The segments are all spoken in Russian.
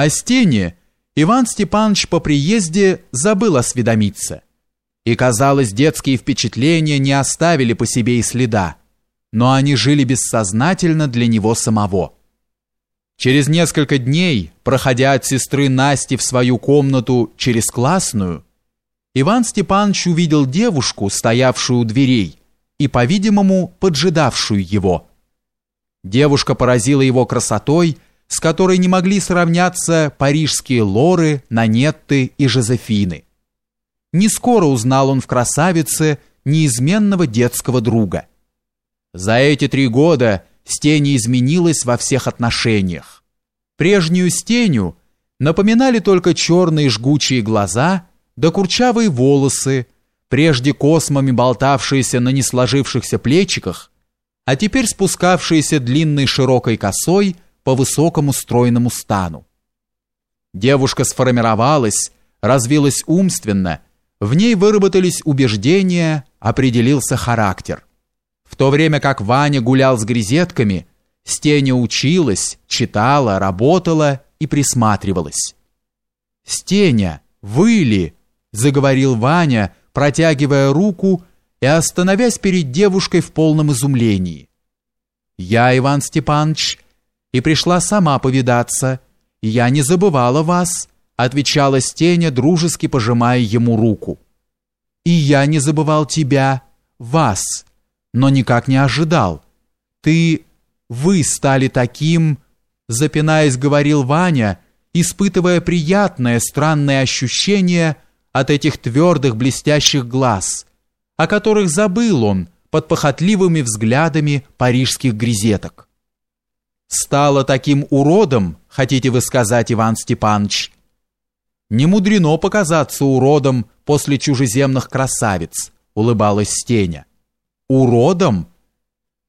О стене Иван Степанович по приезде забыл осведомиться. И, казалось, детские впечатления не оставили по себе и следа, но они жили бессознательно для него самого. Через несколько дней, проходя от сестры Насти в свою комнату через классную, Иван Степанович увидел девушку, стоявшую у дверей, и, по-видимому, поджидавшую его. Девушка поразила его красотой, с которой не могли сравняться парижские Лоры, Нанетты и Жозефины. Не скоро узнал он в красавице неизменного детского друга. За эти три года Стеня изменилась во всех отношениях. Прежнюю Стеню напоминали только черные жгучие глаза да курчавые волосы, прежде космами болтавшиеся на несложившихся плечиках, а теперь спускавшиеся длинной широкой косой по высокому стройному стану. Девушка сформировалась, развилась умственно, в ней выработались убеждения, определился характер. В то время как Ваня гулял с грезетками, Стеня училась, читала, работала и присматривалась. «Стеня, вы ли?» – заговорил Ваня, протягивая руку и остановясь перед девушкой в полном изумлении. «Я, Иван Степанович, и пришла сама повидаться. Я не забывала вас», — отвечала Стеня, дружески пожимая ему руку. «И я не забывал тебя, вас, но никак не ожидал. Ты, вы стали таким...» Запинаясь, говорил Ваня, испытывая приятное, странное ощущение от этих твердых блестящих глаз, о которых забыл он под похотливыми взглядами парижских грезеток стала таким уродом, хотите вы сказать, Иван Степанович? Не мудрено показаться уродом после чужеземных красавиц, улыбалась Стеня. Уродом?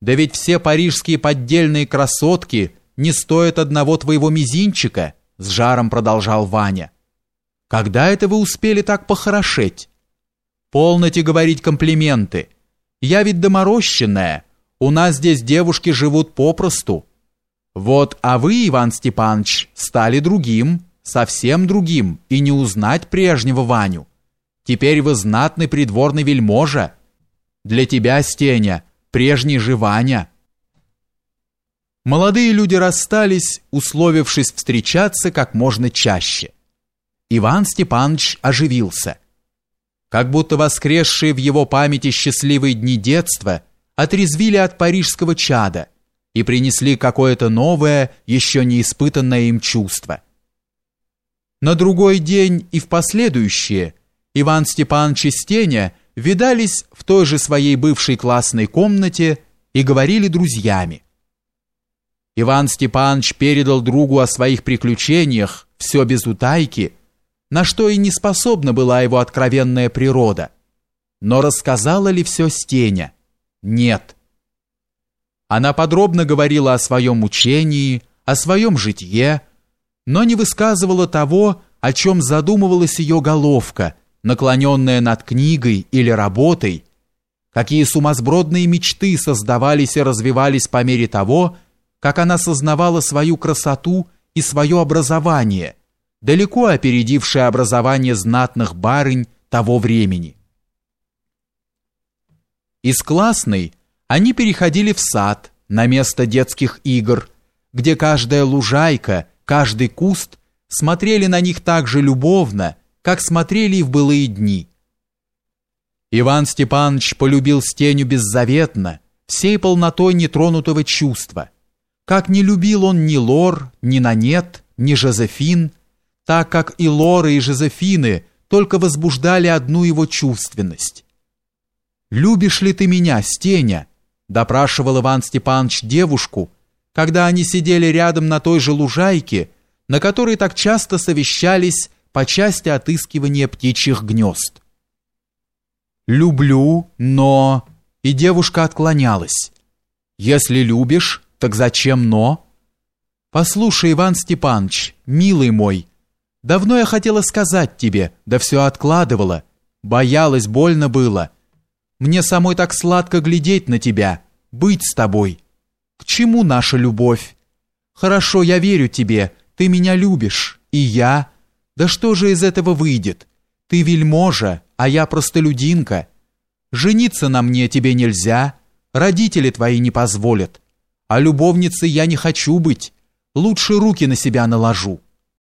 Да ведь все парижские поддельные красотки не стоят одного твоего мизинчика, с жаром продолжал Ваня. Когда это вы успели так похорошеть? Полноте говорить комплименты. Я ведь доморощенная. У нас здесь девушки живут попросту. Вот, а вы, Иван Степанович, стали другим, совсем другим, и не узнать прежнего Ваню. Теперь вы знатный придворный вельможа. Для тебя, Стеня, прежний же Ваня. Молодые люди расстались, условившись встречаться как можно чаще. Иван Степанович оживился. Как будто воскресшие в его памяти счастливые дни детства отрезвили от парижского чада – и принесли какое-то новое, еще не испытанное им чувство. На другой день и в последующие Иван Степанович и Стеня видались в той же своей бывшей классной комнате и говорили друзьями. Иван Степанович передал другу о своих приключениях, все без утайки, на что и не способна была его откровенная природа. Но рассказала ли все Стеня? Нет. Она подробно говорила о своем учении, о своем житье, но не высказывала того, о чем задумывалась ее головка, наклоненная над книгой или работой, какие сумасбродные мечты создавались и развивались по мере того, как она сознавала свою красоту и свое образование, далеко опередившее образование знатных барынь того времени. Из классной – они переходили в сад, на место детских игр, где каждая лужайка, каждый куст смотрели на них так же любовно, как смотрели и в былые дни. Иван Степанович полюбил Стеню беззаветно, всей полнотой нетронутого чувства. Как не любил он ни Лор, ни Нанет, ни Жозефин, так как и Лоры, и Жозефины только возбуждали одну его чувственность. «Любишь ли ты меня, Стеня?» Допрашивал Иван Степанович девушку, когда они сидели рядом на той же лужайке, на которой так часто совещались по части отыскивания птичьих гнезд. «Люблю, но...» И девушка отклонялась. «Если любишь, так зачем но?» «Послушай, Иван Степанович, милый мой, давно я хотела сказать тебе, да все откладывала, боялась, больно было». Мне самой так сладко глядеть на тебя, быть с тобой. К чему наша любовь? Хорошо, я верю тебе, ты меня любишь, И я? Да что же из этого выйдет? Ты вельможа, а я простолюдинка. Жениться на мне тебе нельзя, родители твои не позволят. А любовницей я не хочу быть, лучше руки на себя наложу».